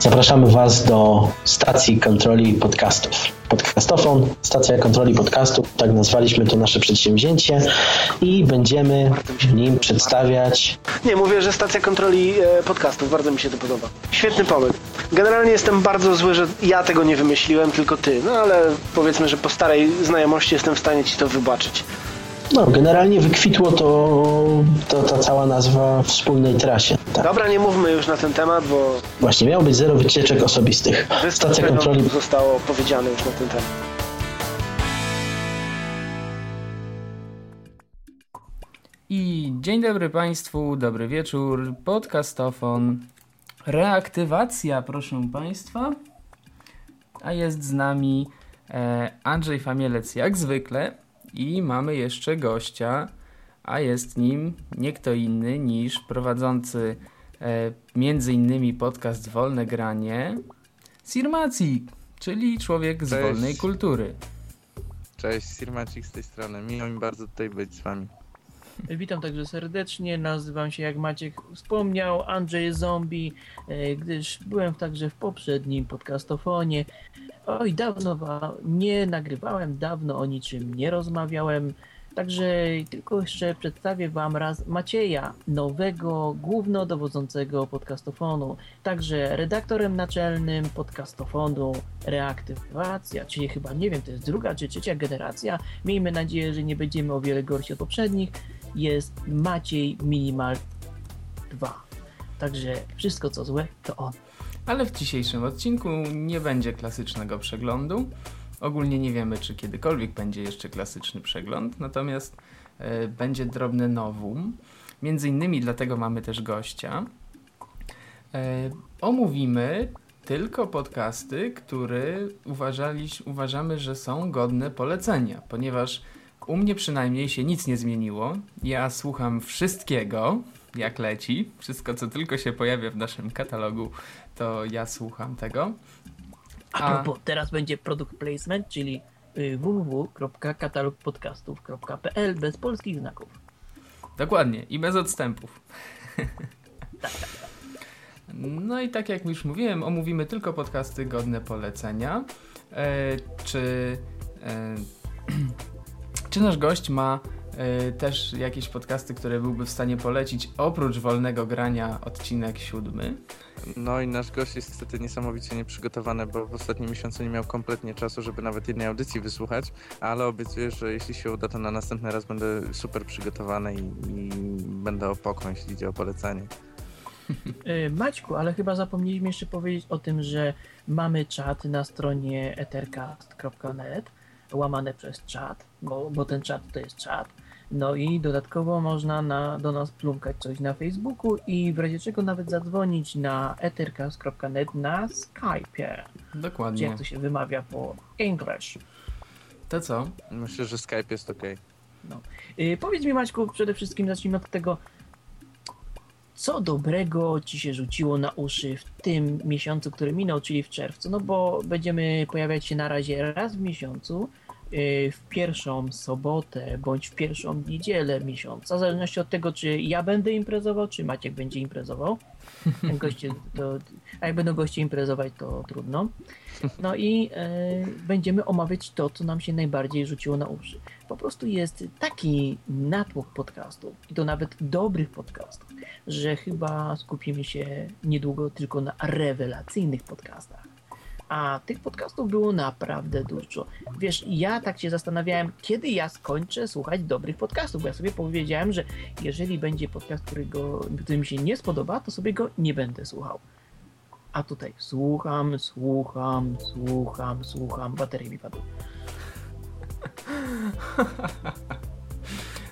Zapraszamy Was do stacji kontroli podcastów. Podcastofon, stacja kontroli podcastów, tak nazwaliśmy to nasze przedsięwzięcie i będziemy w nim przedstawiać. Nie, mówię, że stacja kontroli e, podcastów, bardzo mi się to podoba. Świetny pomysł. Generalnie jestem bardzo zły, że ja tego nie wymyśliłem, tylko ty. No ale powiedzmy, że po starej znajomości jestem w stanie ci to wybaczyć. No, generalnie wykwitło to, to ta cała nazwa wspólnej trasie. Tak. Dobra, nie mówmy już na ten temat, bo Właśnie, miało być zero wycieczek osobistych. Stacja kontroli zostało powiedziane już na ten temat. I dzień dobry Państwu, dobry wieczór, podcastofon, reaktywacja proszę Państwa, a jest z nami e, Andrzej Famielec jak zwykle i mamy jeszcze gościa, a jest nim nie kto inny niż prowadzący e, między innymi podcast Wolne Granie, Sirmaci, czyli człowiek z Cześć. wolnej kultury. Cześć, Sirmacik z tej strony. Miło mi bardzo tutaj być z wami. Witam także serdecznie, nazywam się jak Maciek wspomniał Andrzej Zombie, e, gdyż byłem także w poprzednim podcastofonie. Oj, dawno nie nagrywałem, dawno o niczym nie rozmawiałem, także tylko jeszcze przedstawię wam raz Macieja, nowego głównodowodzącego podcastofonu, także redaktorem naczelnym podcastofonu Reaktywacja, czyli chyba nie wiem, to jest druga czy trzecia generacja. Miejmy nadzieję, że nie będziemy o wiele gorsi od poprzednich jest Maciej Minimal 2. Także wszystko co złe to on. Ale w dzisiejszym odcinku nie będzie klasycznego przeglądu. Ogólnie nie wiemy, czy kiedykolwiek będzie jeszcze klasyczny przegląd, natomiast e, będzie drobne nowum. Między innymi dlatego mamy też gościa. E, omówimy tylko podcasty, które uważamy, że są godne polecenia, ponieważ u mnie przynajmniej się nic nie zmieniło. Ja słucham wszystkiego, jak leci. Wszystko, co tylko się pojawia w naszym katalogu, to ja słucham tego. A A- propos, teraz będzie product placement, czyli y, www.katalogpodcastów.pl bez polskich znaków. Dokładnie i bez odstępów. No i tak jak już mówiłem, omówimy tylko podcasty godne polecenia. E, czy, e, czy nasz gość ma też jakieś podcasty, które byłby w stanie polecić oprócz wolnego grania odcinek siódmy? No i nasz gość jest niestety niesamowicie nieprzygotowany, bo w ostatnim miesiącu nie miał kompletnie czasu, żeby nawet jednej audycji wysłuchać, ale obiecuję, że jeśli się uda, to na następny raz będę super przygotowany i, i będę opokon, jeśli idzie o polecanie. Y, Maćku, ale chyba zapomnieliśmy jeszcze powiedzieć o tym, że mamy czat na stronie ethercast.net łamane przez czat, bo, bo ten czat to jest czat. No i dodatkowo można na, do nas plumkać coś na Facebooku i w razie czego nawet zadzwonić na ethercast.net na Skype'ie. Czy Dokładnie. jak to się wymawia po English. To co? Myślę, że Skype jest ok. Yy, powiedz mi Maćku, przede wszystkim zacznijmy od tego, co dobrego ci się rzuciło na uszy w tym miesiącu, który minął, czyli w czerwcu, no bo będziemy pojawiać się na razie raz w miesiącu, w pierwszą sobotę bądź w pierwszą niedzielę miesiąca, w zależności od tego, czy ja będę imprezował, czy Maciek będzie imprezował. Goście to, a jak będą goście imprezować, to trudno. No i e, będziemy omawiać to, co nam się najbardziej rzuciło na uszy. Po prostu jest taki natłok podcastów, i to nawet dobrych podcastów, że chyba skupimy się niedługo tylko na rewelacyjnych podcastach. A tych podcastów było naprawdę dużo. Wiesz, ja tak się zastanawiałem, kiedy ja skończę słuchać dobrych podcastów, bo ja sobie powiedziałem, że jeżeli będzie podcast, którego, który mi się nie spodoba, to sobie go nie będę słuchał. A tutaj słucham, słucham, słucham, słucham, baterie mi padły.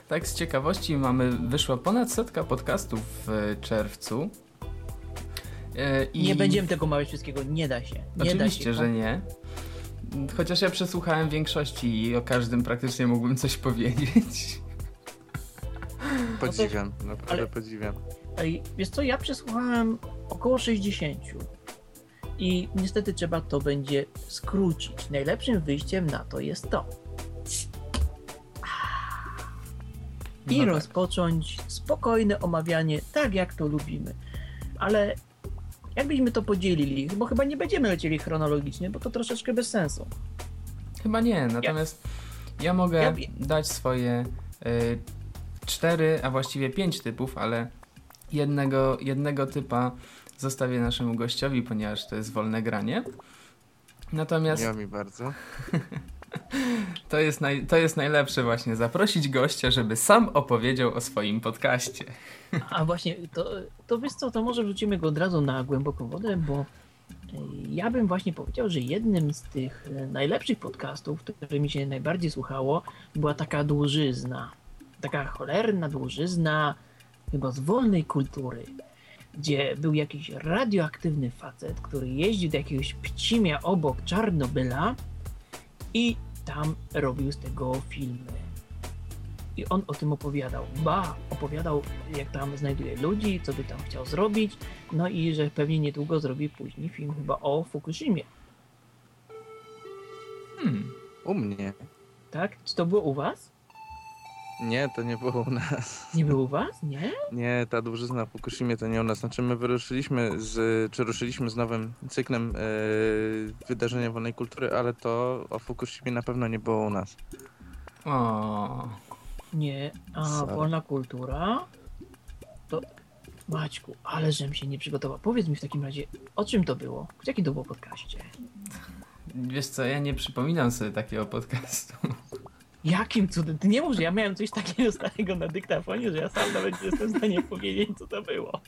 Tak z ciekawości mamy, wyszła ponad setka podcastów w czerwcu. E, I Nie będziemy tego mawiać wszystkiego, nie da się. Nie Oczywiście, da się. że nie. Chociaż ja przesłuchałem większości i o każdym praktycznie mógłbym coś powiedzieć. Podziwiam, naprawdę ale- podziwiam. Ej, Wiesz co, ja przesłuchałem około 60 i niestety trzeba to będzie skrócić. Najlepszym wyjściem na to jest to. I No tak. rozpocząć spokojne omawianie, tak jak to lubimy. Ale Jakbyśmy to podzielili? Bo chyba nie będziemy lecieli chronologicznie, bo to troszeczkę bez sensu. Chyba nie, natomiast ja mogę Ja- dać swoje y, cztery, a właściwie pięć typów, ale jednego, jednego typa zostawię naszemu gościowi, ponieważ to jest wolne granie. Natomiast Miło mi bardzo. to jest, naj, to jest najlepsze właśnie, zaprosić gościa, żeby sam opowiedział o swoim podcaście. A właśnie, to, to wiesz co, to może wrzucimy go od razu na głęboką wodę, bo e, ja bym właśnie powiedział, że jednym z tych e, najlepszych podcastów, które mi się najbardziej słuchało, była taka dłużyzna. Taka cholerna dłużyzna, chyba z wolnej kultury, gdzie był jakiś radioaktywny facet, który jeździł do jakiegoś pcimia obok Czarnobyla i tam robił z tego filmy. I on o tym opowiadał. Ba, opowiadał, jak tam znajduje ludzi, co by tam chciał zrobić. No i że pewnie niedługo zrobi później film chyba o Fukushimie. Hmm. U mnie. Tak? Czy to było u was? Nie, to nie było u nas. Nie było u was? Nie? Nie, ta dłużyzna w Fukushimie to nie u nas. Znaczy my wyruszyliśmy z, czy ruszyliśmy z nowym cyklem e, wydarzenia wolnej kultury, ale to o Fukushimie na pewno nie było u nas. O, Nie. A Sorry. wolna kultura? To... Maćku, ale żem się nie przygotował. Powiedz mi w takim razie, o czym to było? W jakim to było podcaście? wiesz co, ja nie przypominam sobie takiego podcastu. Jakim cudem? Ty nie mów, że ja miałem coś takiego starego na dyktafonie, że ja sam nawet nie jestem w stanie powiedzieć, co to było.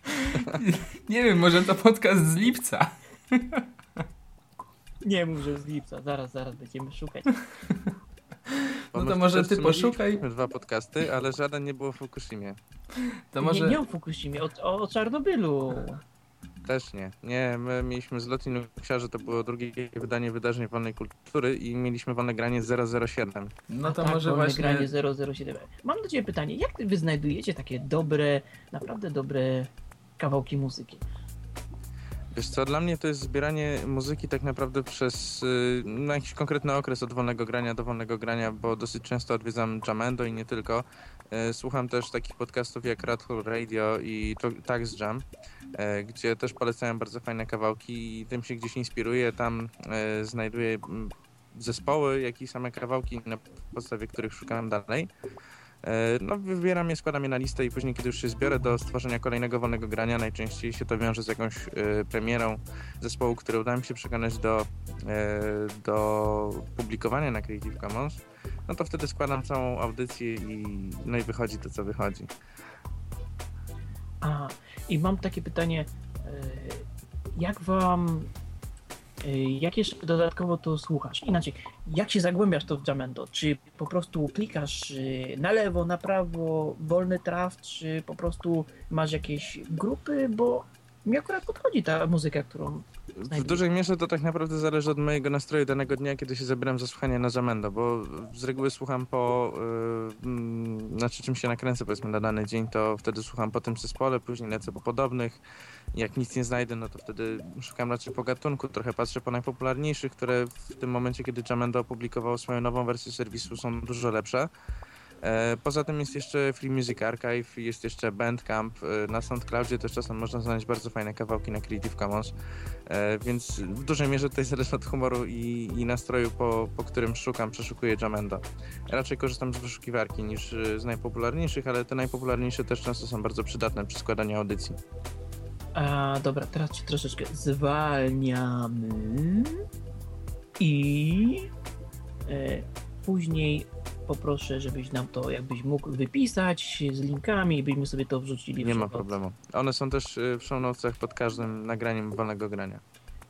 Nie wiem, może to podcast z lipca. Nie mów, że z lipca. Zaraz, zaraz będziemy szukać. Bo No to może ty poszukaj. dwa podcasty, ale żaden nie było w Fukushimie. To może... Nie, nie o Fukushimie, o, o, o Czarnobylu. Też nie. Nie, my mieliśmy z Lotin że to było drugie wydanie wydarzeń wolnej kultury i mieliśmy wolne granie 007. No to tak, może właśnie... granie 007. Mam do ciebie pytanie, jak wy znajdujecie takie dobre, naprawdę dobre kawałki muzyki? Wiesz co, dla mnie to jest zbieranie muzyki tak naprawdę przez y, jakiś konkretny okres od wolnego grania do wolnego grania, bo dosyć często odwiedzam Jamendo i nie tylko. Y, Słucham też takich podcastów jak Rattle Radio i Tax Jam, y, gdzie też polecają bardzo fajne kawałki i tym się gdzieś inspiruję, tam znajduję mm, zespoły, jak i same kawałki, na podstawie których szukam dalej. E, No, wybieram je, składam je na listę i później, kiedy już się zbiorę do stworzenia kolejnego wolnego grania, najczęściej się to wiąże z jakąś e, premierą zespołu, który uda mi się przekonać do, e, do publikowania na Creative Commons, no to wtedy składam całą audycję i, no i wychodzi to, co wychodzi. A, i mam takie pytanie, jak wam, jak jeszcze dodatkowo to słuchasz? Inaczej, jak się zagłębiasz to w Jamendo? Czy po prostu klikasz e, na lewo, na prawo, wolny traf, czy po prostu masz jakieś grupy, bo mi akurat podchodzi ta muzyka, którą W dużej mierze to tak naprawdę zależy od mojego nastroju danego dnia, kiedy się zabieram za słuchanie na Jamendo, bo z reguły słucham po, yy, znaczy czym się nakręcę powiedzmy na dany dzień, to wtedy słucham po tym zespole, później lecę po podobnych. Jak nic nie znajdę, no to wtedy szukam raczej po gatunku, trochę patrzę po najpopularniejszych, które w tym momencie, kiedy Jamendo opublikowało swoją nową wersję serwisu są dużo lepsze. E, Poza tym jest jeszcze Free Music Archive, jest jeszcze Bandcamp. e, Na SoundCloudzie też czasem można znaleźć bardzo fajne kawałki na Creative Commons. E, Więc w dużej mierze tutaj zależy od humoru i, i nastroju, po, po którym szukam, przeszukuję Jamendo. Raczej korzystam z wyszukiwarki niż z najpopularniejszych, ale te najpopularniejsze też często są bardzo przydatne przy składaniu audycji. A dobra, teraz cię troszeczkę zwalniamy i e, później poproszę, żebyś nam to jakbyś mógł wypisać z linkami i byśmy sobie to wrzucili. Nie ma problemu. One są też e, w show notesach pod każdym nagraniem wolnego grania.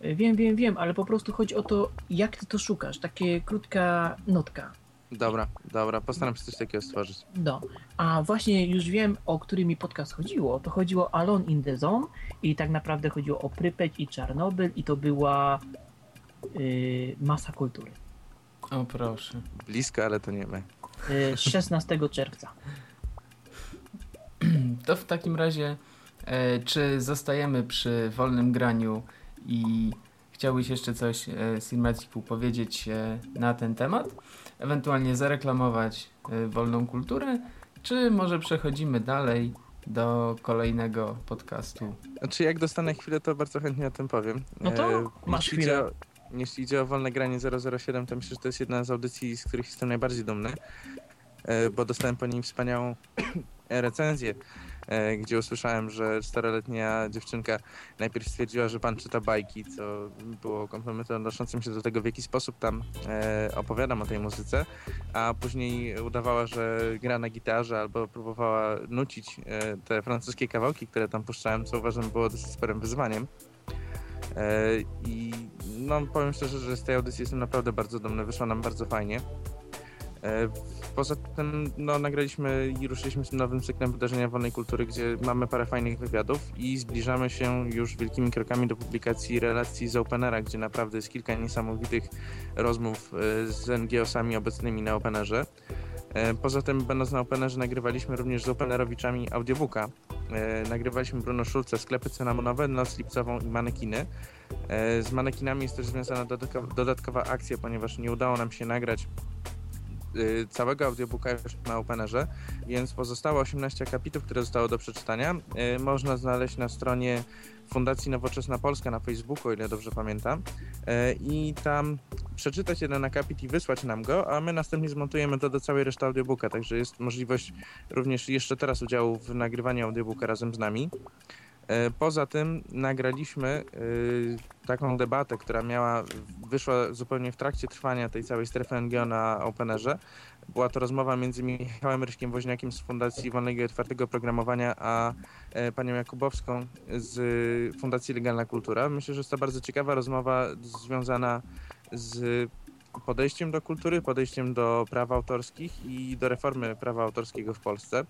E, Wiem, wiem, wiem, ale po prostu chodzi o to, jak ty to szukasz. Takie krótka notka. Dobra, dobra, postaram się coś takiego stworzyć. No, a właśnie już wiem, o który mi podcast chodziło. To chodziło o Alone in the Zone i tak naprawdę chodziło o Prypeć i Czarnobyl i to była y, masa kultury. O proszę. Blisko, ale to nie my. Y, 16 czerwca. To w takim razie, e, czy zostajemy przy wolnym graniu i chciałbyś jeszcze coś e, Cinematic'u powiedzieć e, na ten temat? Ewentualnie zareklamować e, wolną kulturę, czy może przechodzimy dalej do kolejnego podcastu. Znaczy jak dostanę chwilę, to bardzo chętnie o tym powiem. No to E, masz chwilę. idzie o- Jeśli idzie o wolne granie 007, to myślę, że to jest jedna z audycji, z których jestem najbardziej dumny, e, bo dostałem po nim wspaniałą recenzję, e, gdzie usłyszałem, że czteroletnia dziewczynka najpierw stwierdziła, że pan czyta bajki, co było komplementem odnoszącym się do tego, w jaki sposób tam e, opowiadam o tej muzyce, a później udawała, że gra na gitarze albo próbowała nucić te francuskie kawałki, które tam puszczałem, co uważam było dosyć sporym wyzwaniem. E, I no, powiem szczerze, że z tej audycji jestem naprawdę bardzo dumny, wyszło nam bardzo fajnie. E, Poza tym no, nagraliśmy i ruszyliśmy z tym nowym cyklem wydarzenia wolnej kultury, gdzie mamy parę fajnych wywiadów i zbliżamy się już wielkimi krokami do publikacji relacji z Openera, gdzie naprawdę jest kilka niesamowitych rozmów e, z NGO-sami obecnymi na Openerze. E, Poza tym, będąc na Openerze, nagrywaliśmy również z Openerowiczami audiobooka. E, Nagrywaliśmy Bruno Szulce, sklepy cynamonowe, Noc Lipcową i manekiny. E, Z manekinami jest też związana dodatkowa, akcja, ponieważ nie udało nam się nagrać całego audiobooka już na Openerze, więc pozostałe 18 akapitów, które zostało do przeczytania, można znaleźć na stronie Fundacji Nowoczesna Polska na Facebooku, o ile dobrze pamiętam. Y, I tam przeczytać jeden akapit i wysłać nam go, a my następnie zmontujemy to do całej reszty audiobooka, także jest możliwość również jeszcze teraz udziału w nagrywaniu audiobooka razem z nami. E, Poza tym nagraliśmy y, taką debatę, która miała, wyszła zupełnie w trakcie trwania tej całej strefy NGO na Openerze. Była to rozmowa między Michałem Ryśkiem Woźniakiem z Fundacji Wolnego i Otwartego Programowania, a e, panią Jakubowską z Fundacji Legalna Kultura. Myślę, że jest to bardzo ciekawa rozmowa związana z podejściem do kultury, podejściem do praw autorskich i do reformy prawa autorskiego w Polsce.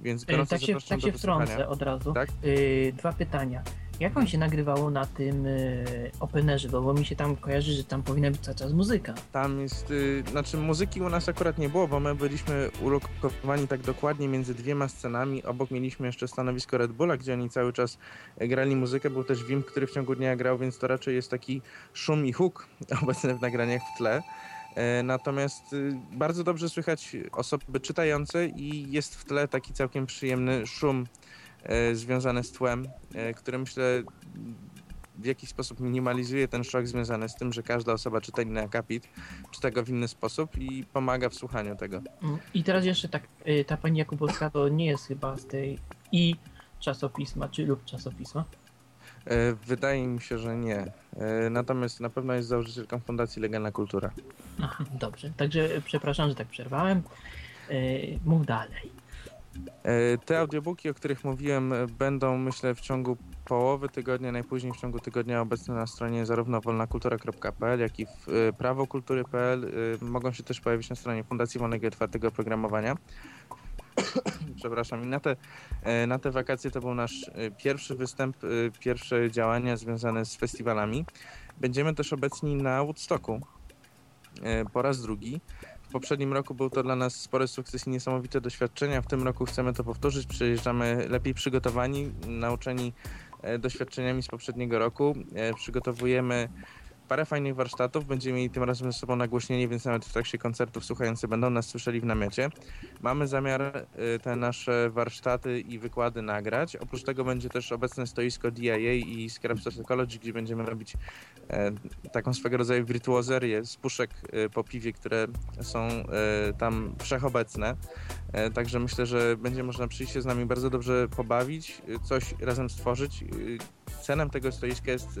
Więc Y, gorąco Tak się, tak się wtrącę od razu. Tak? Y, dwa pytania. Jak wam się nagrywało na tym y, openerze? Bo, bo mi się tam kojarzy, że tam powinna być cały czas muzyka. Tam jest, y, znaczy muzyki u nas akurat nie było, bo my byliśmy ulokowani tak dokładnie między dwiema scenami. Obok mieliśmy jeszcze stanowisko Red Bulla, gdzie oni cały czas e, grali muzykę. Był też Wim, który w ciągu dnia grał, więc to raczej jest taki szum i huk obecny w nagraniach w tle. E, Natomiast y, bardzo dobrze słychać osoby czytające i jest w tle taki całkiem przyjemny szum e, związany z tłem, e, który myślę w jakiś sposób minimalizuje ten szok związany z tym, że każda osoba czyta inny akapit, czyta go w inny sposób i pomaga w słuchaniu tego. Mm, I teraz jeszcze tak, y, ta pani Jakubowska to nie jest chyba z tej i czasopisma, czy lub czasopisma. E, Wydaje mi się, że nie. E, Natomiast na pewno jest założycielką Fundacji Legalna Kultura. Aha, dobrze. Także przepraszam, że tak przerwałem. Y, mów dalej. E, Te audiobooki, o których mówiłem, e, będą myślę w ciągu połowy tygodnia, najpóźniej w ciągu tygodnia obecne na stronie zarówno wolnakultura.pl, jak i w e, prawokultury.pl. E, Mogą się też pojawić na stronie Fundacji Wolnego i Otwartego Programowania. Przepraszam. I na te, e, na te wakacje to był nasz e, pierwszy występ, e, pierwsze działania związane z festiwalami. Będziemy też obecni na Woodstocku po raz drugi. W poprzednim roku był to dla nas spory sukces i niesamowite doświadczenia. W tym roku chcemy to powtórzyć. Przyjeżdżamy lepiej przygotowani, nauczeni doświadczeniami z poprzedniego roku. Przygotowujemy parę fajnych warsztatów. Będziemy mieli tym razem ze sobą nagłośnienie, więc nawet w trakcie koncertów słuchający będą nas słyszeli w namiocie. Mamy zamiar e, te nasze warsztaty i wykłady nagrać. Oprócz tego będzie też obecne stoisko DIA i Scrap Psychology, gdzie będziemy robić e, taką swego rodzaju wirtuozerię z puszek e, po piwie, które są e, tam wszechobecne. Także myślę, że będzie można przyjść się z nami bardzo dobrze pobawić, coś razem stworzyć. Celem tego stoiska jest e,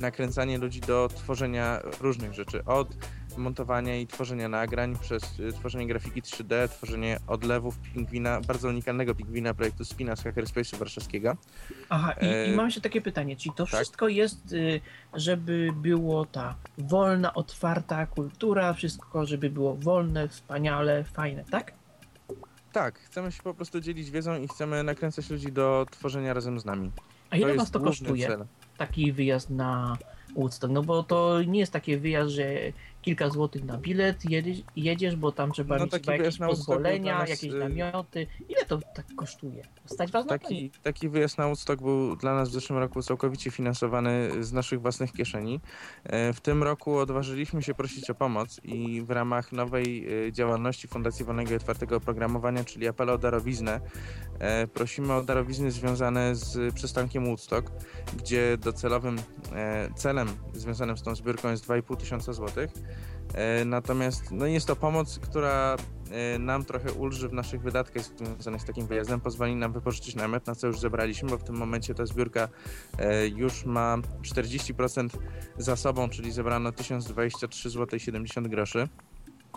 nakręcanie ludzi do tworzenia różnych rzeczy. Od montowania i tworzenia nagrań, przez e, tworzenie grafiki 3D, tworzenie odlewów pingwina, bardzo unikalnego pingwina projektu Spina z Hackerspace'u warszawskiego. Aha, i, i E, mam jeszcze takie pytanie. Czy to tak? wszystko jest, y, żeby było ta wolna, otwarta kultura, wszystko, żeby było wolne, wspaniale, fajne, tak? Tak, chcemy się po prostu dzielić wiedzą i chcemy nakręcać ludzi do tworzenia razem z nami. A ile was to kosztuje? cel. Taki wyjazd na Woodstock? No bo to nie jest taki wyjazd, że kilka złotych na bilet, jedziesz, jedziesz bo tam trzeba No mieć chyba jakieś pozwolenia, nas, jakieś y- namioty. Ile to tak kosztuje? Stać was? Taki, taki wyjazd na Woodstock był dla nas w zeszłym roku całkowicie finansowany z naszych własnych kieszeni. E, W tym roku odważyliśmy się prosić o pomoc i w ramach nowej e, działalności Fundacji Wolnego i Otwartego Oprogramowania, czyli apelu o darowiznę, e, prosimy o darowizny związane z przystankiem Woodstock, gdzie docelowym celem związanym z tą zbiórką jest 2,5 tysiąca złotych. E, Natomiast no jest to pomoc, która e, nam trochę ulży w naszych wydatkach związanych z takim wyjazdem. Pozwoli nam wypożyczyć namiot, na co już zebraliśmy, bo w tym momencie ta zbiórka e, już ma 40% za sobą, czyli zebrano 1023 zł 70 groszy.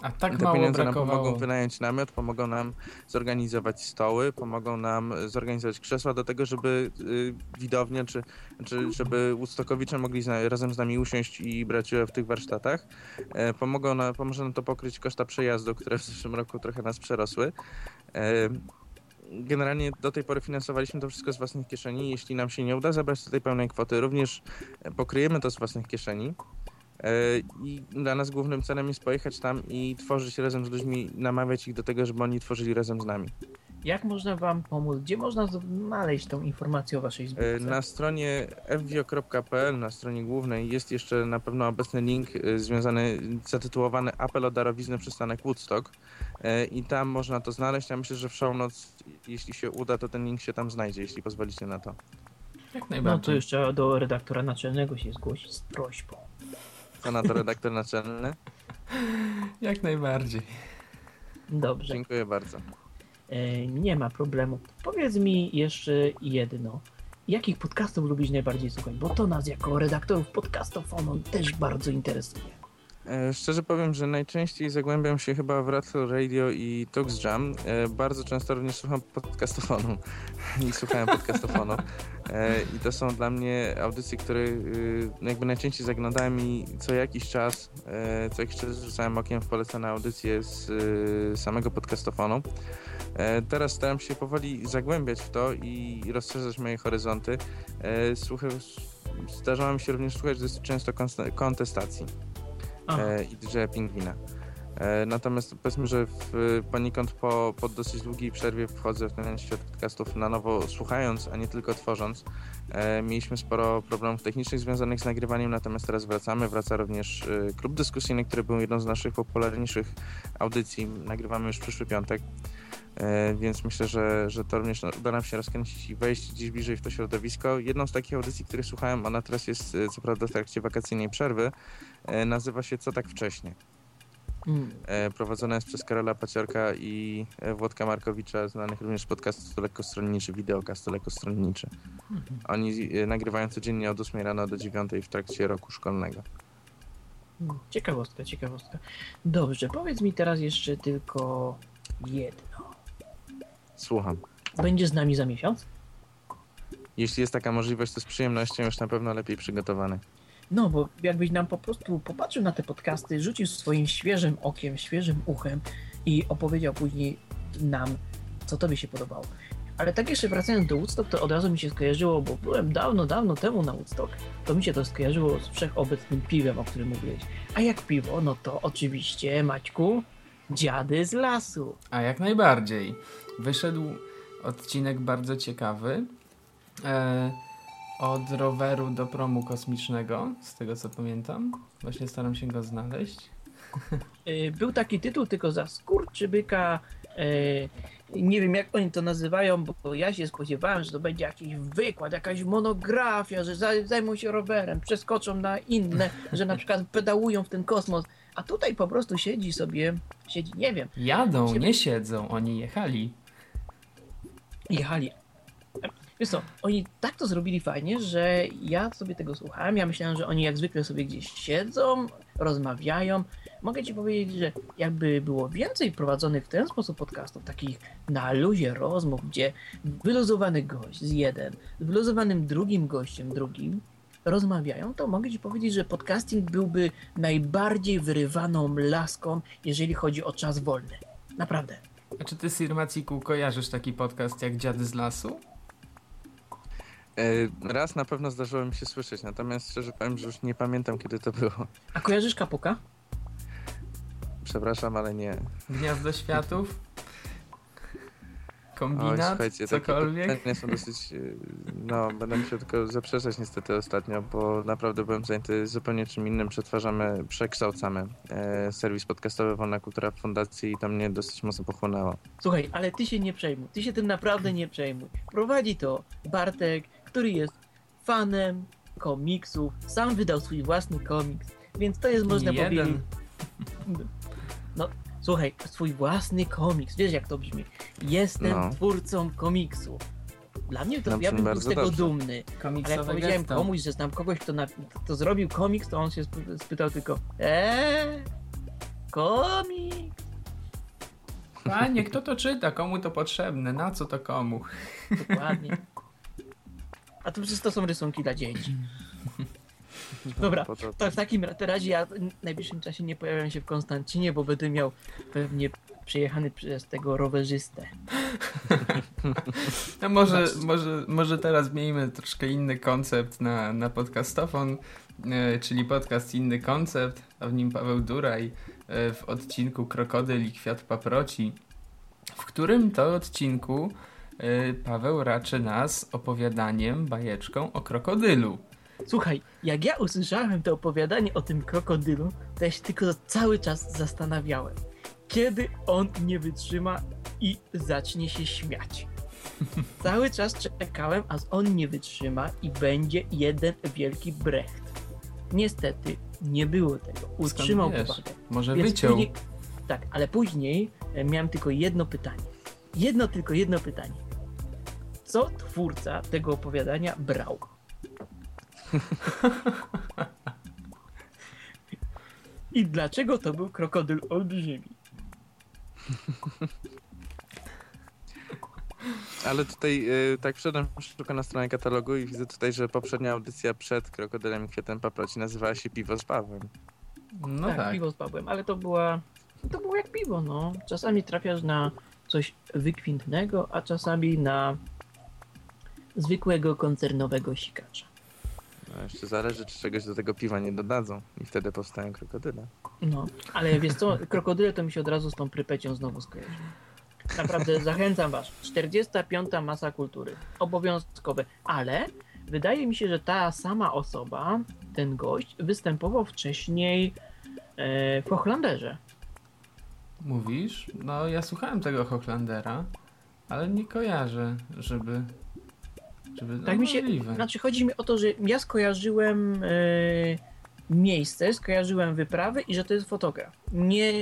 A tak Te mało pieniądze nam brakowało. pomogą wynająć namiot, pomogą nam zorganizować stoły, pomogą nam zorganizować krzesła do tego, żeby y, widownie, czy, czy żeby Woodstockowicze mogli zna- razem z nami usiąść i brać udział w tych warsztatach. E, pomogą na, pomoże nam to pokryć koszta przejazdu, które w zeszłym roku trochę nas przerosły. E, Generalnie do tej pory finansowaliśmy to wszystko z własnych kieszeni. Jeśli nam się nie uda zebrać tej pełnej kwoty, również e, pokryjemy to z własnych kieszeni. E, I dla nas głównym celem jest pojechać tam i tworzyć razem z ludźmi, namawiać ich do tego, żeby oni tworzyli razem z nami. Jak można wam pomóc? Gdzie można znaleźć tą informację o waszej E, zbiórce? Na stronie fwio.pl, na stronie głównej, jest jeszcze na pewno obecny link e, związany, zatytułowany Apel o darowiznę przystanek Woodstock. I tam można to znaleźć. Ja myślę, że w show notes, jeśli się uda, to ten link się tam znajdzie, jeśli pozwolicie na to. Jak No najbardziej. to już trzeba do redaktora naczelnego się zgłosić z prośbą. Co na to redaktor naczelny? Jak najbardziej. Dobrze. Dziękuję bardzo. E, nie ma problemu. Powiedz mi jeszcze jedno. Jakich podcastów lubisz najbardziej słuchać? Bo to nas jako redaktorów podcastofonu też bardzo interesuje. E, Szczerze powiem, że najczęściej zagłębiam się chyba w Rattle Radio i Talks Jam. E, Bardzo często również słucham podcastofonu i słuchałem podcastofonu. E, I to są dla mnie audycje, które jakby najczęściej zaglądałem i co jakiś czas, co jakiś czas rzucałem okiem w polecane audycje z samego podcastofonu. Teraz staram się powoli zagłębiać w to i rozszerzać moje horyzonty. Słucham, zdarzało mi się również słuchać dosyć często kontestacji. E, i DJ Pingwina. E, Natomiast powiedzmy, że w, poniekąd po, po dosyć długiej przerwie wchodzę w ten świat podcastów na nowo słuchając, a nie tylko tworząc. E, Mieliśmy sporo problemów technicznych związanych z nagrywaniem, natomiast teraz wracamy. Wraca również e, klub dyskusyjny, który był jedną z naszych popularniejszych audycji. Nagrywamy już przyszły piątek. E, Więc myślę, że, że to również uda nam się rozkręcić i wejść gdzieś bliżej w to środowisko. Jedną z takich audycji, które słuchałem, ona teraz jest e, co prawda w trakcie wakacyjnej przerwy, e, nazywa się Co tak wcześnie. Mm. Prowadzona jest przez Karola Paciorka i Włodka Markowicza, znanych również z podcastu Lekkostronniczy, wideokastu Lekkostronniczy. Oni e, nagrywają codziennie od 8 rano do 9 w trakcie roku szkolnego. Mm. Ciekawostka, ciekawostka. Dobrze, powiedz mi teraz jeszcze tylko jedno. Słucham. Będzie z nami za miesiąc? Jeśli jest taka możliwość, to z przyjemnością już na pewno lepiej przygotowany. No, bo jakbyś nam po prostu popatrzył na te podcasty, rzucił swoim świeżym okiem, świeżym uchem i opowiedział później nam, co tobie się podobało. Ale tak jeszcze wracając do Woodstock, to od razu mi się skojarzyło, bo byłem dawno, dawno temu na Woodstock, to mi się to skojarzyło z wszechobecnym piwem, o którym mówiłeś. A jak piwo, no to oczywiście, Maćku, dziady z lasu. A jak najbardziej. Wyszedł odcinek bardzo ciekawy. E, od roweru do promu kosmicznego, z tego co pamiętam. Właśnie staram się go znaleźć. Y, Był taki tytuł, tylko za skurczybyka. y, Nie wiem, jak oni to nazywają, bo ja się spodziewałem, że to będzie jakiś wykład, jakaś monografia, że zaj- zajmą się rowerem, przeskoczą na inne, że na przykład pedałują w ten kosmos. A tutaj po prostu siedzi sobie, siedzi, nie wiem, Jadą, nie siedzą, oni jechali. jechali. Wiesz co, oni tak to zrobili fajnie, że ja sobie tego słuchałem. Ja myślałem, że oni jak zwykle sobie gdzieś siedzą, rozmawiają. Mogę ci powiedzieć, że jakby było więcej prowadzonych w ten sposób podcastów, takich na luzie rozmów, gdzie wyluzowany gość z jeden, z wyluzowanym drugim gościem drugim rozmawiają, to mogę ci powiedzieć, że podcasting byłby najbardziej wyrywaną laską, jeżeli chodzi o czas wolny. Naprawdę. A czy ty, Sir Maciku, kojarzysz taki podcast jak Dziady z lasu? E, Raz na pewno zdarzyło mi się słyszeć, natomiast szczerze powiem, że już nie pamiętam, kiedy to było. A kojarzysz Kapoka? przepraszam, ale nie. Gniazdo światów? Oj, Kombinat? słuchajcie, takie Cokolwiek? pytania są dosyć... y, No, będę musiał tylko zaprzeczać niestety ostatnio, bo naprawdę byłem zajęty zupełnie czym innym. Przetwarzamy, przekształcamy e, serwis podcastowy Wolna Kultura w Fundacji i to mnie dosyć mocno pochłonęło. Słuchaj, ale ty się nie przejmuj. Ty się tym naprawdę nie przejmuj. Prowadzi to Bartek, który jest fanem komiksów. Sam wydał swój własny komiks, więc to jest, można powiedzieć... No, słuchaj, swój własny komiks. Wiesz, jak to brzmi. Jestem No. twórcą komiksu. Dla mnie to No, ja bym był z tego dobrze. dumny. Ale jak powiedziałem komuś, że znam kogoś, kto, na, kto zrobił komiks, to on się sp- spytał tylko Eee, komiks? Panie, kto to czyta? Komu to potrzebne? Na co to komu? Dokładnie. A to przecież to są rysunki dla dzieci. Dobra, to w takim razie ja w najbliższym czasie nie pojawiam się w Konstancinie, bo będę miał pewnie przejechany przez tego rowerzystę. No może, może, może teraz miejmy troszkę inny koncept na, na podcastofon, e, czyli podcast Inny Koncept, a w nim Paweł Duraj e, w odcinku Krokodyl i Kwiat Paproci, w którym to odcinku e, Paweł raczy nas opowiadaniem, bajeczką o krokodylu. Słuchaj, jak ja usłyszałem to opowiadanie o tym krokodylu, to ja się tylko cały czas zastanawiałem, kiedy on nie wytrzyma i zacznie się śmiać. Cały czas czekałem, aż on nie wytrzyma i będzie jeden wielki brecht. Niestety, nie było tego. Utrzymał powagę. Może Więc wyciął. Później, tak, ale później e, miałem tylko jedno pytanie. Jedno, tylko jedno pytanie. Co twórca tego opowiadania brał? I dlaczego to był krokodyl olbrzymi? Ale tutaj y, tak wszedłem szybko na stronę katalogu i widzę tutaj, że poprzednia audycja przed Krokodylem i Kwiatem Paproci nazywała się Piwo z Pawłem. No tak, tak. piwo z Pawłem, ale to była... To było jak piwo, no. Czasami trafiasz na coś wykwintnego, a czasami na zwykłego koncernowego sikacza. No, jeszcze zależy, czy czegoś do tego piwa nie dodadzą i wtedy powstają krokodyle. No, ale wiesz co, krokodyle to mi się od razu z tą prypecią znowu skojarzy. Naprawdę zachęcam was. 45. masa kultury. Obowiązkowe. Ale wydaje mi się, że ta sama osoba, ten gość, występował wcześniej e, w Hochlanderze. Mówisz? No ja słuchałem tego Hochlandera, ale nie kojarzę, żeby... żeby no, Tak mi się. możliwe. Znaczy, chodzi mi o to, że ja skojarzyłem e, miejsce, skojarzyłem wyprawy i że to jest fotograf. Nie,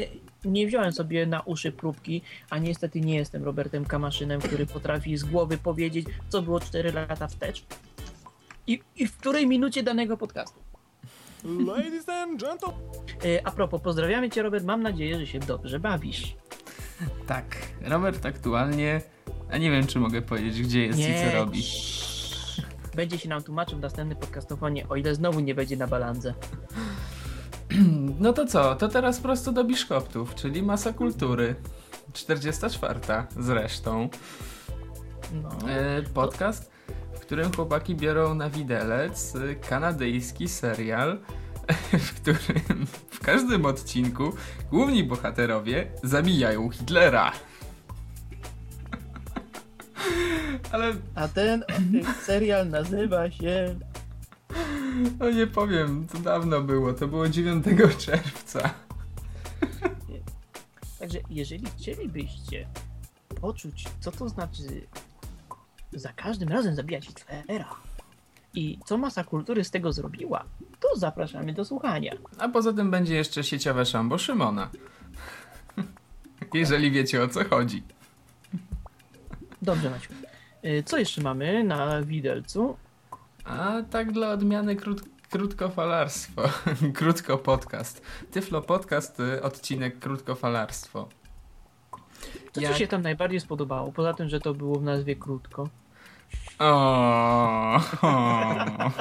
nie wziąłem sobie na uszy próbki, a niestety nie jestem Robertem Kamaszynem, który potrafi z głowy powiedzieć, co było 4 lata wstecz i, i w której minucie danego podcastu. Ladies and gentlemen. E, a propos, pozdrawiamy Cię, Robert. Mam nadzieję, że się dobrze bawisz. Tak, Robert aktualnie, a nie wiem czy mogę powiedzieć gdzie jest i co robi. Będzie się nam tłumaczył w następnym podcastofonie, o ile znowu nie będzie na balandze. No to co, to teraz prosto do Biszkoptów, czyli masa kultury. 44 zresztą. No. E, podcast, w którym chłopaki biorą na widelec e, kanadyjski serial, w którym w każdym odcinku główni bohaterowie zabijają Hitlera. Ale A ten serial nazywa się no nie powiem, to dawno było, to było 9 czerwca. Także jeżeli chcielibyście poczuć, co to znaczy za każdym razem zabijać Hitlera i co masa kultury z tego zrobiła, to zapraszamy do słuchania. A poza tym będzie jeszcze sieciowe szambo Szymona. Jeżeli wiecie o co chodzi. Dobrze, Maciu. Y, Co jeszcze mamy na widelcu? A tak dla odmiany krót, krótkofalarstwo. Krótko podcast. Tyflo podcast, y, odcinek krótkofalarstwo. To Jak- co się tam najbardziej spodobało? Poza tym, że to było w nazwie krótko. O, o.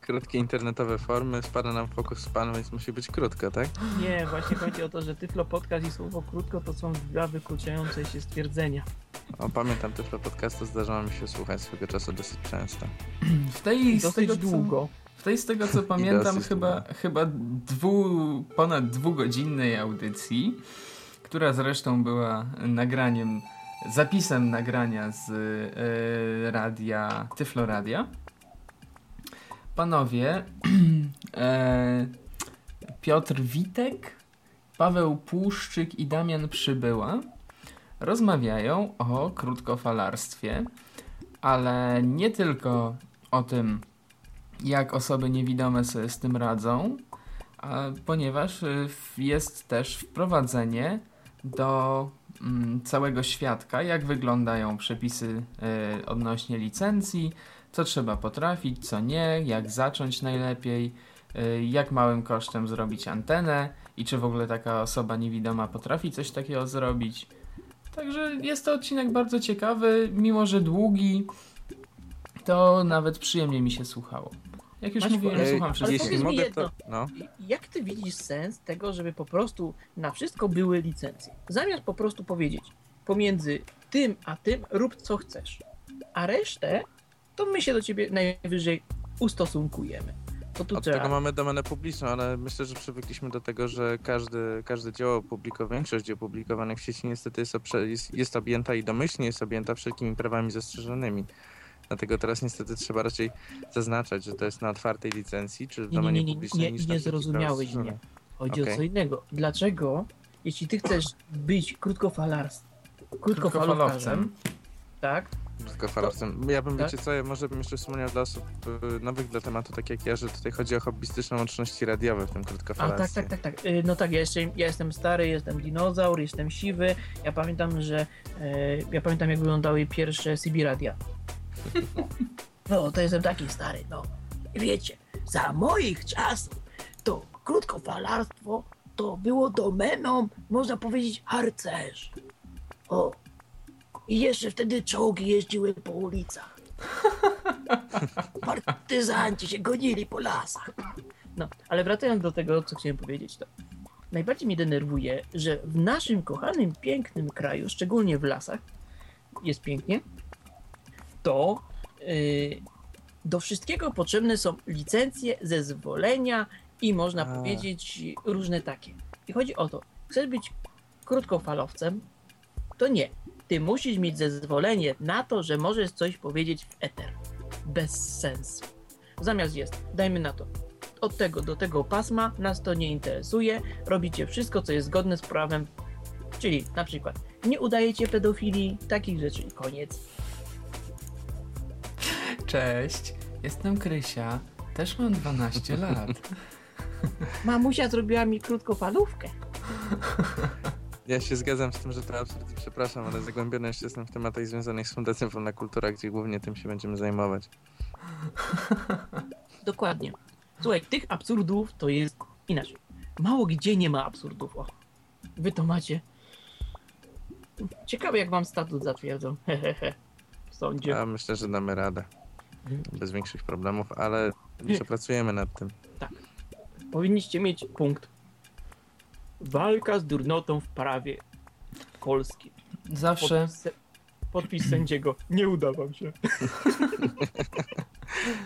Krótkie internetowe formy, spada nam fokus span, więc musi być krótko, tak? Nie, właśnie chodzi o to, że Tyflo Podcast i słowo krótko to są dwa wykluczające się stwierdzenia. O, pamiętam Tyflo podcastu, zdarzało mi się słuchać swego czasu dosyć często. W tej, z Dosyć tego, co, długo. w tej z tego co pamiętam chyba, chyba dwu, ponad dwugodzinnej audycji, która zresztą była nagraniem, zapisem nagrania z e, radia, Tyfloradia. Panowie, e, Piotr Witek, Paweł Puszczyk i Damian Przybyła rozmawiają o krótkofalarstwie, ale nie tylko o tym, jak osoby niewidome sobie z tym radzą, ponieważ y, jest też wprowadzenie do mm, całego świadka, jak wyglądają przepisy y, odnośnie licencji, co trzeba potrafić, co nie, jak zacząć najlepiej, y, jak małym kosztem zrobić antenę i czy w ogóle taka osoba niewidoma potrafi coś takiego zrobić. Także jest to odcinek bardzo ciekawy, mimo że długi, to nawet przyjemnie mi się słuchało. Jak już mówiłem, ale- słucham powiedz jeśli mogę, jedno. to... No. Jak ty widzisz sens tego, żeby po prostu na wszystko były licencje? Zamiast po prostu powiedzieć pomiędzy tym a tym rób co chcesz, a resztę to my się do ciebie najwyżej ustosunkujemy. Od tego mamy domenę publiczną, ale myślę, że przywykliśmy do tego, że każdy, każde dzieło opublikowane, większość dzieł opublikowanych w sieci niestety jest, jest, jest objęta i domyślnie jest objęta wszelkimi prawami zastrzeżonymi. Dlatego teraz niestety trzeba raczej zaznaczać, że to jest na otwartej licencji, czy w Nie, nie, domenie nie, nie, publicznej nie, niż nie wszelkich zrozumiałeś mnie. Chodzi o Okej. co innego. Dlaczego, jeśli ty chcesz być krótkofalars, krótkofalowcem, tak? Krótkofalowcem. Ja bym, Tak? wiecie co, ja może bym jeszcze wspomniał dla osób y, nowych dla tematu, tak jak ja, że tutaj chodzi o hobbystyczne łączności radiowe w tym A krótkofalarstwie. tak, tak, tak, tak. Y, No tak, ja, jeszcze, ja jestem stary, jestem dinozaur, jestem siwy. Ja pamiętam, że e, ja pamiętam jak wyglądały pierwsze CB radia. No, to jestem taki stary, no. I wiecie, za moich czasów to krótkofalarstwo to było domeną, można powiedzieć, harcerzy. O. I jeszcze wtedy czołgi jeździły po ulicach. Partyzanci się gonili po lasach. No, ale wracając do tego, co chciałem powiedzieć, to najbardziej mnie denerwuje, że w naszym kochanym, pięknym kraju, szczególnie w lasach, jest pięknie, to yy, do wszystkiego potrzebne są licencje, zezwolenia i można A. powiedzieć różne takie. I chodzi o to, chcesz być krótkofalowcem, to nie. Ty musisz mieć zezwolenie na to, że możesz coś powiedzieć w eter. Bez sensu. Zamiast jest, dajmy na to, od tego do tego pasma nas to nie interesuje, robicie wszystko, co jest zgodne z prawem, czyli na przykład nie udajecie pedofilii, takich rzeczy i koniec. Cześć, jestem Krysia, też mam 12 lat. Mamusia zrobiła mi krótkofalówkę. Ja się zgadzam z tym, że to absurd i przepraszam, ale zagłębiony jeszcze jestem w tematach związanych z Fundacją Wolna Kultura, gdzie głównie tym się będziemy zajmować. Dokładnie. Słuchaj, tych absurdów to jest inaczej. Mało gdzie nie ma absurdów. O, wy to macie. Ciekawe, jak wam statut zatwierdzą. Hehehe. W sądzie. Ja myślę, że damy radę. Bez większych problemów, ale jeszcze pracujemy nad tym. Powinniście mieć punkt. Walka z durnotą w prawie polskim. Zawsze, Podpis, podpis sędziego. Nie uda wam się.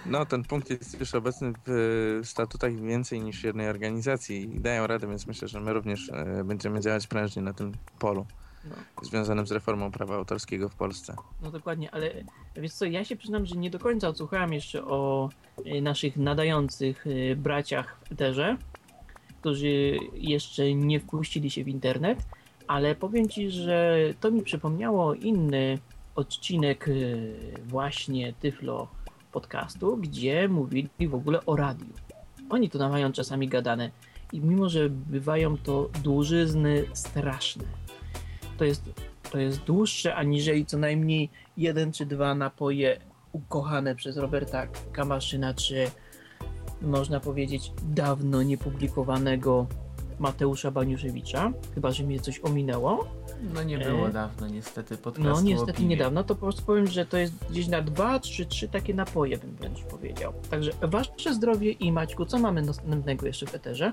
No, ten punkt jest już obecny w statutach więcej niż jednej organizacji i dają radę, więc myślę, że my również e, będziemy działać prężnie na tym polu No. związanym z reformą prawa autorskiego w Polsce. No dokładnie, ale wiesz co, ja się przyznam, że nie do końca odsłuchałem jeszcze o y, naszych nadających y, braciach w Eterze, którzy jeszcze nie wpuścili się w internet, ale powiem ci, że to mi przypomniało inny odcinek y, właśnie Tyflo podcastu, gdzie mówili w ogóle o radiu. Oni tu mają czasami gadane i mimo, że bywają to dłużyzny straszne, to jest to jest dłuższe aniżeli co najmniej jeden czy dwa napoje ukochane przez Roberta Kamaszyna, czy można powiedzieć dawno niepublikowanego Mateusza Baniuszewicza, chyba że mnie coś ominęło. no nie było E? dawno niestety podcastu No niestety niedawno, to po prostu powiem, że to jest gdzieś na dwa, trzy, trzy takie napoje bym wręcz powiedział. Także wasze zdrowie i Maćku, co mamy następnego jeszcze w eterze?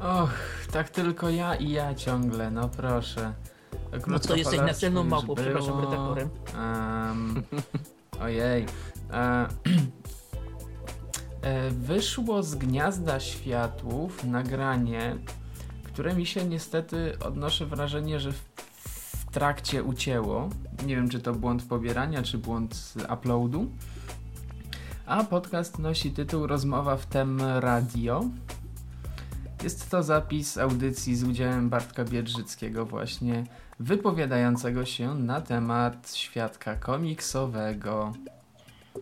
Och, tak tylko ja i ja ciągle, no proszę. No to jesteś naczelną małpą, przepraszam, było. metaforem. Em, ojej. E, Wyszło z Gniazda Światłów nagranie, które mi się niestety odnoszę wrażenie, że w, trakcie ucięło. Nie wiem, czy to błąd pobierania, czy błąd uploadu. A podcast nosi tytuł Rozmowa w Tem Radio. Jest to zapis audycji z udziałem Bartka Biedrzyckiego właśnie wypowiadającego się na temat świadka komiksowego.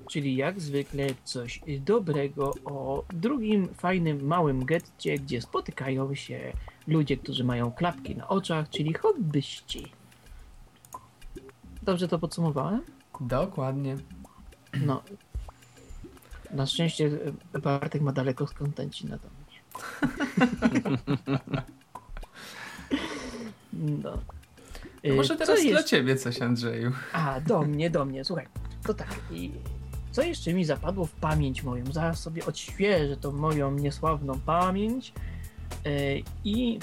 Czyli jak zwykle coś dobrego o drugim fajnym małym getcie, gdzie spotykają się ludzie, którzy mają klapki na oczach, czyli hobbyści. Dobrze to podsumowałem? Dokładnie. No. Na szczęście e, Bartek ma daleko skąd na do mnie. No. E, może co teraz dla ciebie coś, Andrzeju. A, do mnie, do mnie. Słuchaj, to tak. I co jeszcze mi zapadło w pamięć moją? Zaraz sobie odświeżę tą moją niesławną pamięć. E, I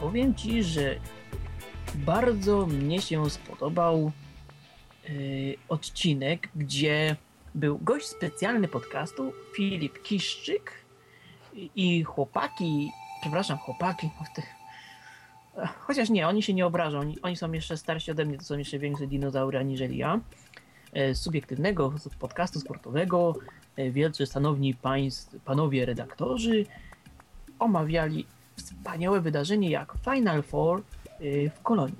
powiem ci, że bardzo mnie się spodobał e, odcinek, gdzie był gość specjalny podcastu, Filip Kiszczyk i- chłopaki, przepraszam, chłopaki, chociaż nie, oni się nie obrażą, oni, oni są jeszcze starsi ode mnie, to są jeszcze większe dinozaury aniżeli ja, subiektywnego z podcastu sportowego, e, wielce szanowni państw, panowie redaktorzy omawiali wspaniałe wydarzenie jak Final Four e, w Kolonii,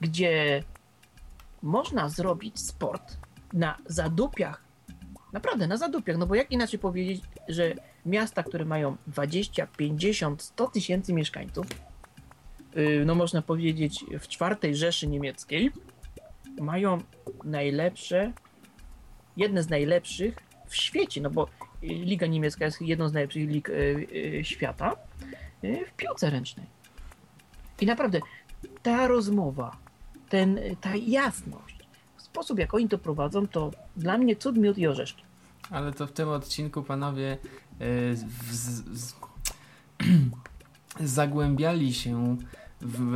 gdzie można zrobić sport na zadupiach, naprawdę na zadupiach, no bo jak inaczej powiedzieć, że miasta, które mają 20, 50, 100 tysięcy mieszkańców, yy, no można powiedzieć w czwartej Rzeszy Niemieckiej, mają najlepsze, jedne z najlepszych w świecie, no bo Liga Niemiecka jest jedną z najlepszych lig y, y, świata y, w piłce ręcznej. I naprawdę ta rozmowa, ten, ta jasność, sposób jak oni to prowadzą, to dla mnie cud, miód i orzeszki. Ale to w tym odcinku panowie e, w, z, z, zagłębiali się w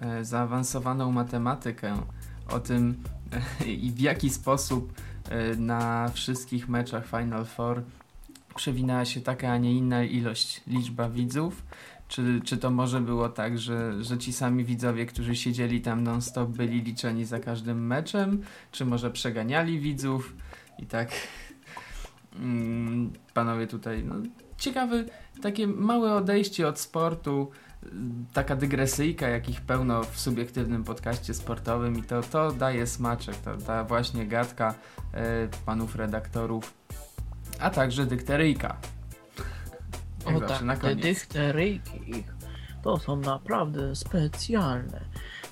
e, zaawansowaną matematykę o tym i w jaki sposób e, na wszystkich meczach Final Four przewinęła się taka, a nie inna ilość, liczba widzów. Czy, czy to może było tak, że, że ci sami widzowie, którzy siedzieli tam non-stop, byli liczeni za każdym meczem? Czy może przeganiali widzów? I tak mm, panowie tutaj, no, ciekawe, takie małe odejście od sportu, taka dygresyjka, jakich pełno w subiektywnym podcaście sportowym i to, to daje smaczek, to, ta właśnie gadka e, panów redaktorów, a także dykteryjka. Jak O zawsze tak, na te koniec. dykteryjki ich to są naprawdę specjalne.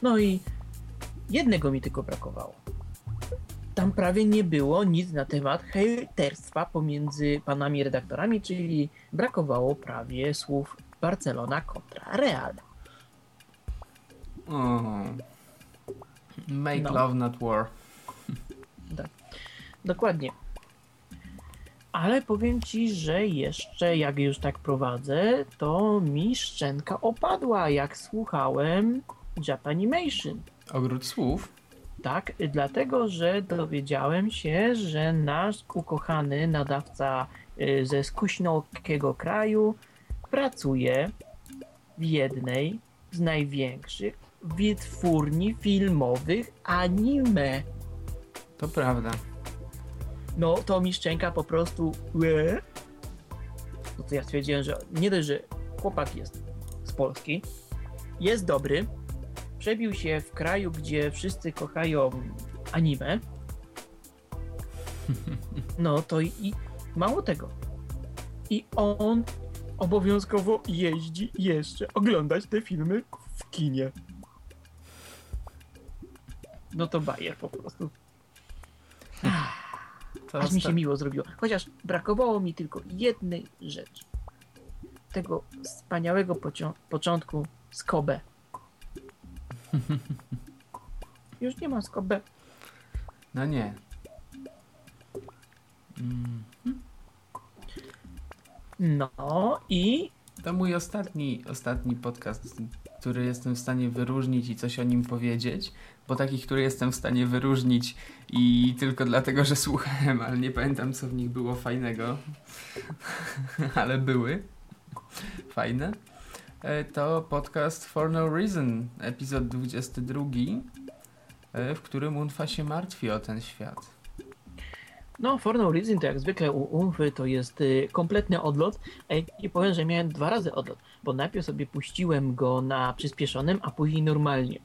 No i jednego mi tylko brakowało. Tam prawie nie było nic na temat hejterstwa pomiędzy panami redaktorami, czyli brakowało prawie słów Barcelona kontra Real. O. Make No. love not war. Dokładnie. Ale powiem ci, że jeszcze jak już tak prowadzę, to mi szczęka opadła, jak słuchałem Japanimation. Ogród słów. Tak, dlatego że dowiedziałem się, że nasz ukochany nadawca y, ze skuśnokiego kraju pracuje w jednej z największych wytwórni filmowych anime. To prawda. No to mi szczęka po prostu. No to ja stwierdziłem, że nie dość, że chłopak jest z Polski, jest dobry, przebił się w kraju, gdzie wszyscy kochają anime. No to i, i mało tego. I on obowiązkowo jeździ jeszcze oglądać te filmy w kinie. No to bajer po prostu. To Aż mi się miło zrobiło. Chociaż brakowało mi tylko jednej rzeczy. Tego wspaniałego początku z Kobe. Już nie ma z Kobe. No nie. Mm. No i To mój ostatni, ostatni podcast który jestem w stanie wyróżnić i coś o nim powiedzieć, bo takich, które jestem w stanie wyróżnić i tylko dlatego, że słuchałem, ale nie pamiętam co w nich było fajnego, ale były fajne, e, to podcast For No Reason, epizod 22, e, w którym Unfa się martwi o ten świat. No, For No Reason to jak zwykle u Umfy to jest y, kompletny odlot, nie powiem, że miałem dwa razy odlot, bo najpierw sobie puściłem go na przyspieszonym, a później normalnie.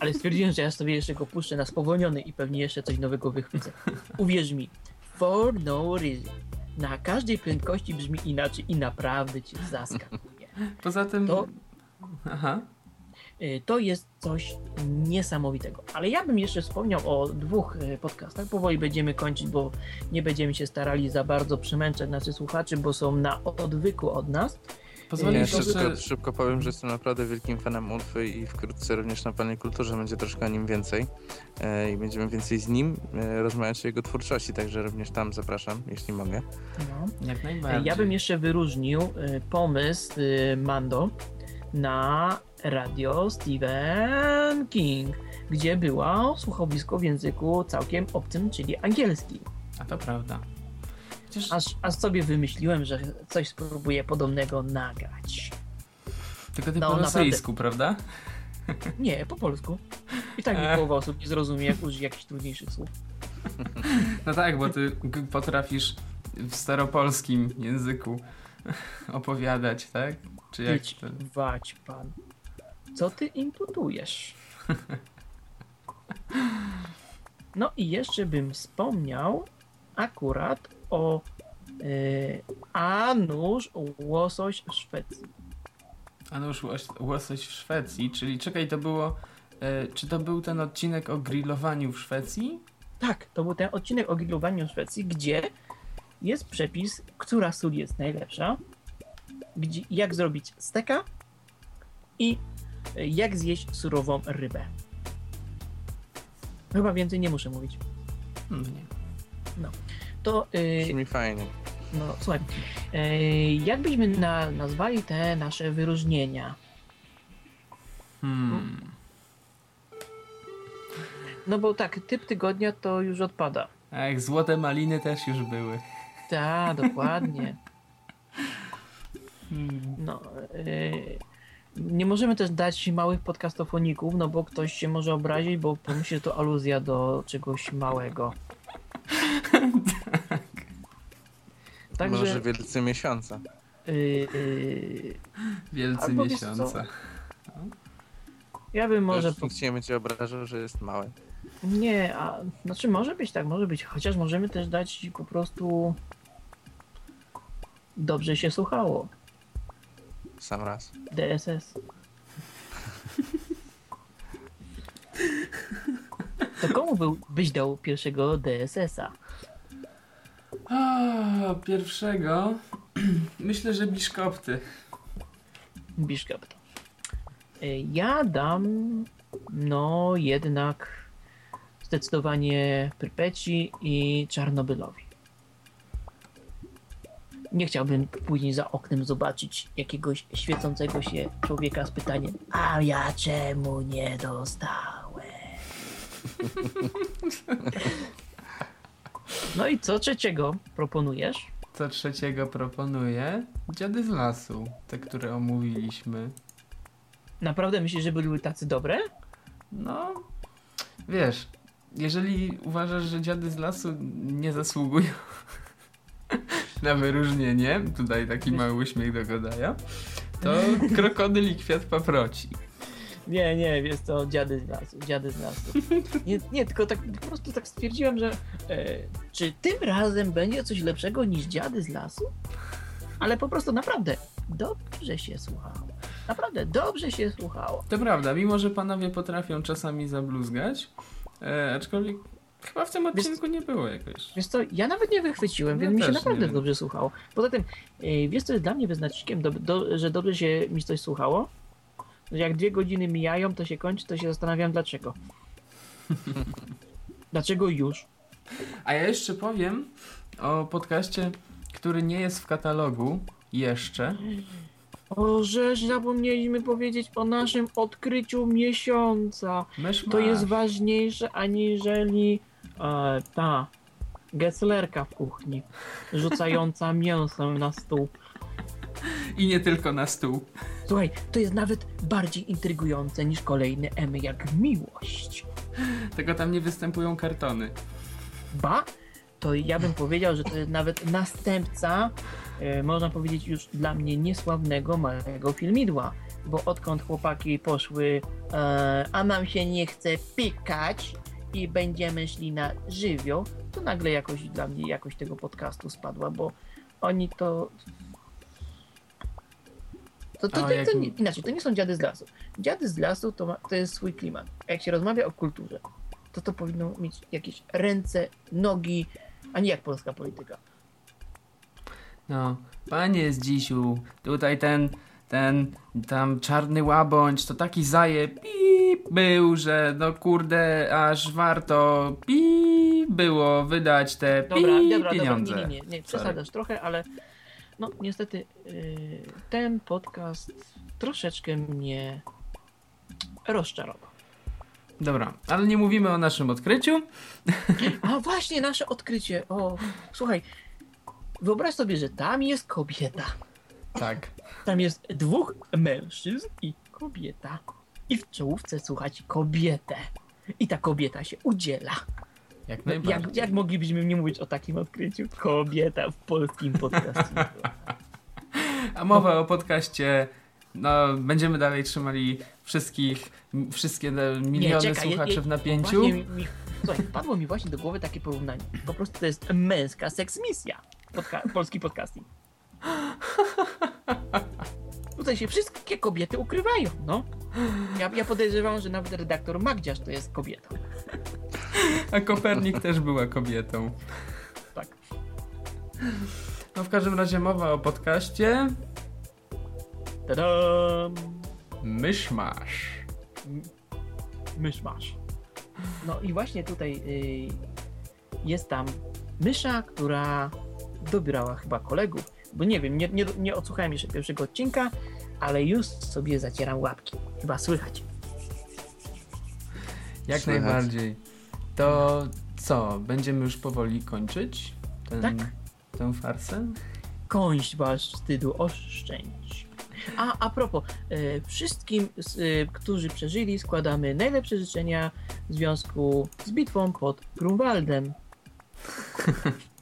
Ale stwierdziłem, że ja sobie jeszcze go puszczę na spowolniony i pewnie jeszcze coś nowego wychwycę. Uwierz mi, For No Reason na każdej prędkości brzmi inaczej i naprawdę cię zaskakuje. Poza tym... To- Aha. Y, To jest coś niesamowitego. Ale ja bym jeszcze wspomniał o dwóch y, podcastach. Powoli będziemy kończyć, bo nie będziemy się starali za bardzo przemęczać naszych słuchaczy, bo są na odwyku od nas. Ja Pozwolisz, jeszcze że... tylko szybko powiem, że jestem naprawdę wielkim fanem Ulfy i wkrótce również na Panie Kulturze będzie troszkę o nim więcej e, i będziemy więcej z nim e, rozmawiać o jego twórczości, także również tam zapraszam, jeśli mogę. Jak Y, najbardziej. Ja bym jeszcze wyróżnił y, pomysł y, Mando na radio Stephen King, gdzie było słuchowisko w języku całkiem obcym, czyli angielski. A to prawda. Aż, aż sobie wymyśliłem, że coś spróbuję podobnego nagrać. tylko ty no, po naprawdę. rosyjsku, prawda? Nie, po polsku. I tak mi Ech. połowa osób nie zrozumie, jak użyć jakichś trudniejszych słów. No tak, bo ty potrafisz w staropolskim języku opowiadać, tak? Czy jak Idź, wać pan. Co ty imputujesz? No i jeszcze bym wspomniał akurat o yy, Anusz Łosoś w Szwecji. A już łos- łosoś w Szwecji, czyli czekaj, to było... E, czy to był ten odcinek o grillowaniu w Szwecji? Tak, to był ten odcinek o grillowaniu w Szwecji, gdzie jest przepis, która sól jest najlepsza, gdzie, jak zrobić steka i jak zjeść surową rybę. Chyba więcej nie muszę mówić. Hmm, nie. To, yy, Brzmi fajnie. no słuchaj, yy, jak byśmy na, nazwali te nasze wyróżnienia? Hmm. No bo tak, typ tygodnia to już odpada. A jak złote maliny też już były. Tak, dokładnie. Hmm. No, yy, nie możemy też dać małych podcastofoników, no bo ktoś się może obrazić, bo pomyśli, że to aluzja do czegoś małego. Także Może wielcy miesiąca. yy, yy, Wielcy miesiąca. ja bym może... Nikt się nie będzie obrażał, że jest małe. Nie, a znaczy może być tak, może być. Chociaż możemy też dać po prostu dobrze się słuchało. Sam raz. DSS. To komu był, byś dał pierwszego DSS-a? O, pierwszego. Myślę, że biszkopty. Biszkop to. Y, Ja dam, no jednak zdecydowanie Prypeci i Czarnobylowi. Nie chciałbym później za oknem zobaczyć jakiegoś świecącego się człowieka z pytaniem a ja czemu nie dostałem? No i co trzeciego proponujesz? Co trzeciego proponuję? Dziady z lasu. Te, które omówiliśmy. Naprawdę myślisz, że były tacy dobre? No, wiesz, jeżeli uważasz, że dziady z lasu nie zasługują na wyróżnienie, tutaj taki mały uśmiech do Godaja, to krokodyl i kwiat paproci. Nie, nie, jest to dziady z lasu, dziady z lasu. Nie, nie tylko tak po prostu tak stwierdziłem, że e, czy tym razem będzie coś lepszego niż dziady z lasu? Ale po prostu naprawdę dobrze się słuchało. Naprawdę dobrze się słuchało. To prawda, mimo że panowie potrafią czasami zabluzgać, e, aczkolwiek chyba w tym odcinku nie było jakoś. Wiesz co, ja nawet nie wychwyciłem, Ja więc mi się naprawdę dobrze słuchało. Poza tym, e, wiesz co jest dla mnie wyznacznikiem, do, do, że dobrze się mi coś słuchało? Że jak dwie godziny mijają, to się kończy, to się zastanawiam dlaczego. dlaczego już? A ja jeszcze powiem o podcaście, który nie jest w katalogu jeszcze, O, żeż zapomnieliśmy powiedzieć o naszym odkryciu miesiąca. Mysz To jest ważniejsze aniżeli e, ta geslerka w kuchni, rzucająca mięsem na stół. I nie tylko na stół. Słuchaj, to jest nawet bardziej intrygujące niż kolejne emy jak miłość. Tego tam nie występują kartony. Ba, to ja bym powiedział, że to jest nawet następca, można powiedzieć już dla mnie niesławnego małego filmidła. Bo odkąd chłopaki poszły, e, a nam się nie chce pikać i będziemy szli na żywioł, to nagle jakoś dla mnie jakość tego podcastu spadła, bo oni to... To, to, O, to, jak to nie, inaczej, to nie są dziady z lasu. Dziady z lasu to, ma, to jest swój klimat. A jak się rozmawia o kulturze, to to powinno mieć jakieś ręce, nogi, a nie jak polska polityka. No, panie Zdzisiu, tutaj ten, ten, tam czarny łabądź, to taki zaje pip był, że no kurde, aż warto pip było wydać te pip Dobra, dobra, pieniądze. dobra, nie, nie, nie, nie, przesadzasz trochę, ale no niestety yy, ten podcast troszeczkę mnie rozczarował. Dobra, ale nie mówimy o naszym odkryciu. A właśnie, nasze odkrycie. O, słuchaj, wyobraź sobie, że tam jest kobieta. Tak. Tam jest dwóch mężczyzn i kobieta. I w czołówce słuchać kobietę. I ta kobieta się udziela. Jak No, najbardziej. jak, jak moglibyśmy nie mówić o takim odkryciu? Kobieta w polskim podcastie. A mowa o podcaście, no będziemy dalej trzymali wszystkich, wszystkie miliony słuchaczy je- je- w napięciu. Właśnie mi, słuchaj, wpadło mi właśnie do głowy takie porównanie. Po prostu to jest męska seksmisja. Podca- polski podcasting. Tutaj się wszystkie kobiety ukrywają, no. Ja, ja podejrzewam, że nawet redaktor Magdziarz to jest kobietą. A Kopernik też była kobietą. Tak. No w każdym razie mowa o podcaście Tadam! Myszmasz. Myszmasz. No i właśnie tutaj y, jest tam mysza, która dobierała chyba kolegów, bo nie wiem, nie, nie, nie odsłuchałem jeszcze pierwszego odcinka, ale już sobie zacieram łapki. Chyba słychać. Jak Słychać. najbardziej. To co, będziemy już powoli kończyć ten, Tak. tę farsę? Końść wasz wstydu oszczędź. A, a propos, e, wszystkim, s- e, którzy przeżyli, składamy najlepsze życzenia w związku z bitwą pod Grunwaldem.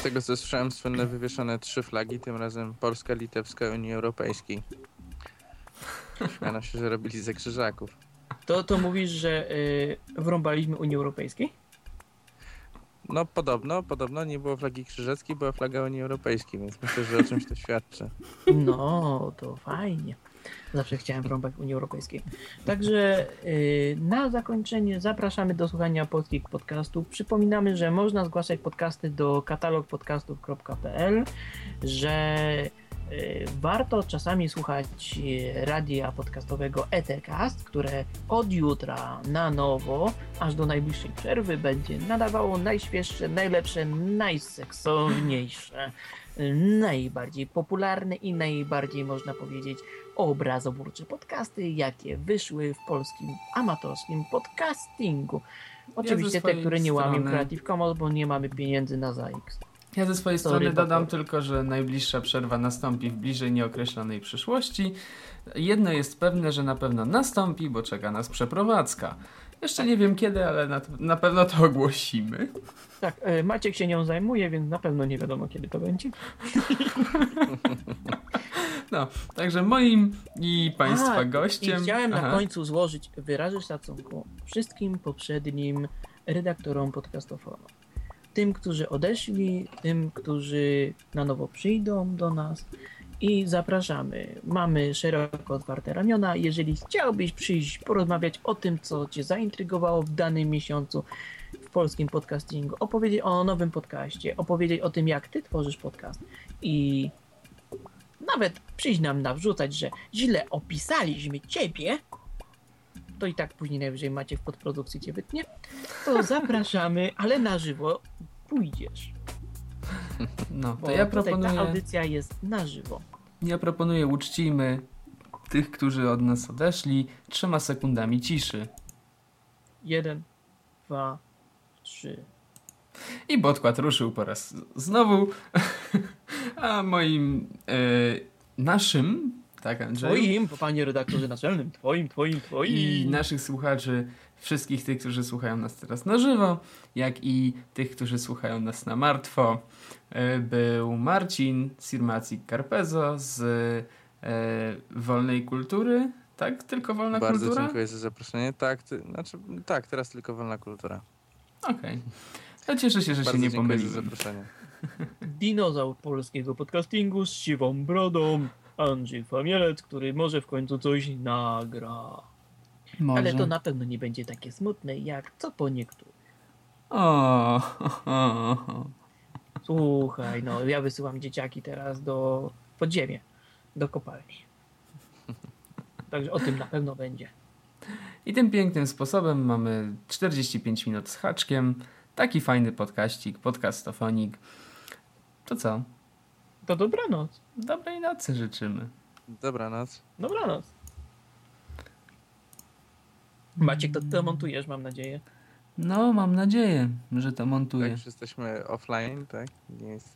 Z tego co słyszałem, słynne wywieszone trzy flagi, tym razem Polska, Litewska i Unii Europejskiej. Śmiano się, że robili ze krzyżaków. To, to mówisz, że e, wrąbaliśmy Unii Europejskiej? No podobno, podobno nie było flagi krzyżackiej, była flaga Unii Europejskiej, więc myślę, że o czymś to świadczy. No, to fajnie. Zawsze chciałem wrąbać Unii Europejskiej. Także yy, na zakończenie zapraszamy do słuchania polskich podcastów. Przypominamy, że można zgłaszać podcasty do katalogpodcastów.pl, że yy, warto czasami słuchać yy, radia podcastowego Ethercast, które od jutra na nowo, aż do najbliższej przerwy, będzie nadawało najświeższe, najlepsze, najseksowniejsze najbardziej popularne i najbardziej, można powiedzieć, obrazoburcze podcasty, jakie wyszły w polskim amatorskim podcastingu. Oczywiście te, swojej które nie łamią strony- Creative Commons, bo nie mamy pieniędzy na ZAX. Ja ze swojej Sorry, strony dodam tylko, że najbliższa przerwa nastąpi w bliżej nieokreślonej przyszłości. Jedno jest pewne, że na pewno nastąpi, bo czeka nas przeprowadzka. Jeszcze nie wiem kiedy, ale na, na pewno to ogłosimy. Tak, e, Maciek się nią zajmuje, więc na pewno nie wiadomo kiedy to będzie. No, także moim i Państwa A, gościem. I chciałem Aha. na końcu złożyć wyrazy szacunku wszystkim poprzednim redaktorom podcastofonu. Tym, którzy odeszli, tym, którzy na nowo przyjdą do nas i zapraszamy. Mamy szeroko otwarte ramiona. Jeżeli chciałbyś przyjść, porozmawiać o tym, co Cię zaintrygowało w danym miesiącu w polskim podcastingu, opowiedzieć o nowym podcaście, opowiedzieć o tym, jak Ty tworzysz podcast i nawet przyjść nam nawrzucać, że źle opisaliśmy ciebie, to i tak później najwyżej macie w podprodukcji cię wytnie, to zapraszamy, ale na żywo pójdziesz. No, Bo to ja tutaj ta proponuję. audycja jest na żywo. Ja proponuję uczcijmy tych, którzy od nas odeszli, trzema sekundami ciszy. Jeden, dwa, trzy. I podkład ruszył po raz znowu. A moim, e, naszym, tak Andrzej? Twoim, panie redaktorze naczelnym, twoim, twoim, twoim. I naszych słuchaczy, wszystkich tych, którzy słuchają nas teraz na żywo, jak i tych, którzy słuchają nas na martwo, e, był Marcin Sirmaci Carpezo z e, Wolnej Kultury. Tak? Tylko Wolna Bardzo Kultura? dziękuję za zaproszenie. Tak, ty, znaczy, tak, teraz tylko wolna kultura. Okej. To cieszę się, że Bardzo się nie za pomyliłem. zaproszenie. Dinozaur polskiego podcastingu z siwą brodą. Andrzej Famielec, który może w końcu coś nagra. Może. Ale to na pewno nie będzie takie smutne, jak co po niektórych. O, o, o. Słuchaj, no ja wysyłam dzieciaki teraz do podziemia, do kopalni. Także o tym na pewno będzie. I tym pięknym sposobem mamy 45 minut z haczkiem. Taki fajny podkaścik, podcastofonik. To co? To dobranoc. Dobrej nocy życzymy. Dobranoc. Dobranoc. Maciek, to ty montujesz, mam nadzieję. No, mam nadzieję, że to Tak, montuję. już jesteśmy offline, tak? Nie jesteśmy